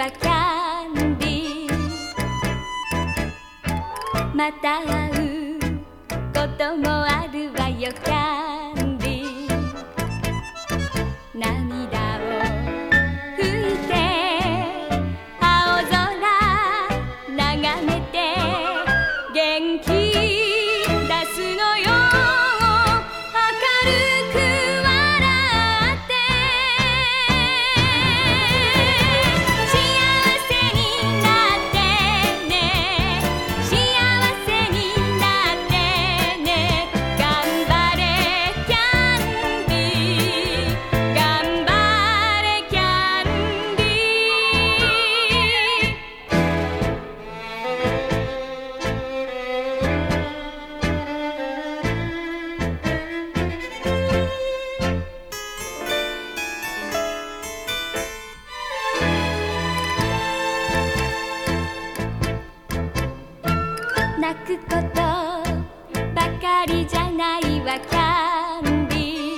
はまた会うこともあるわよかくことばかりじゃないわかんり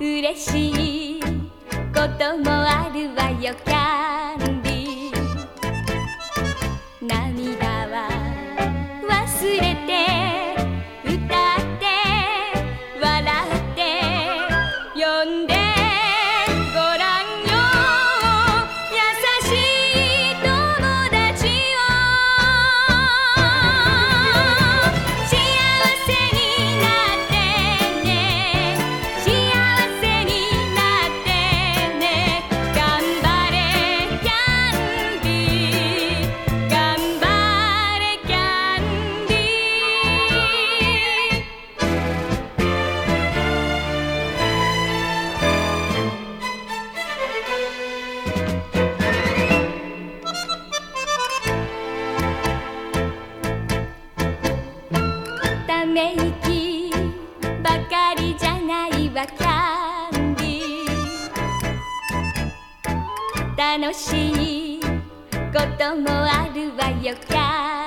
うれしいこともあるわよかめ息ばかりじゃないわかんた楽しいこともあるわよか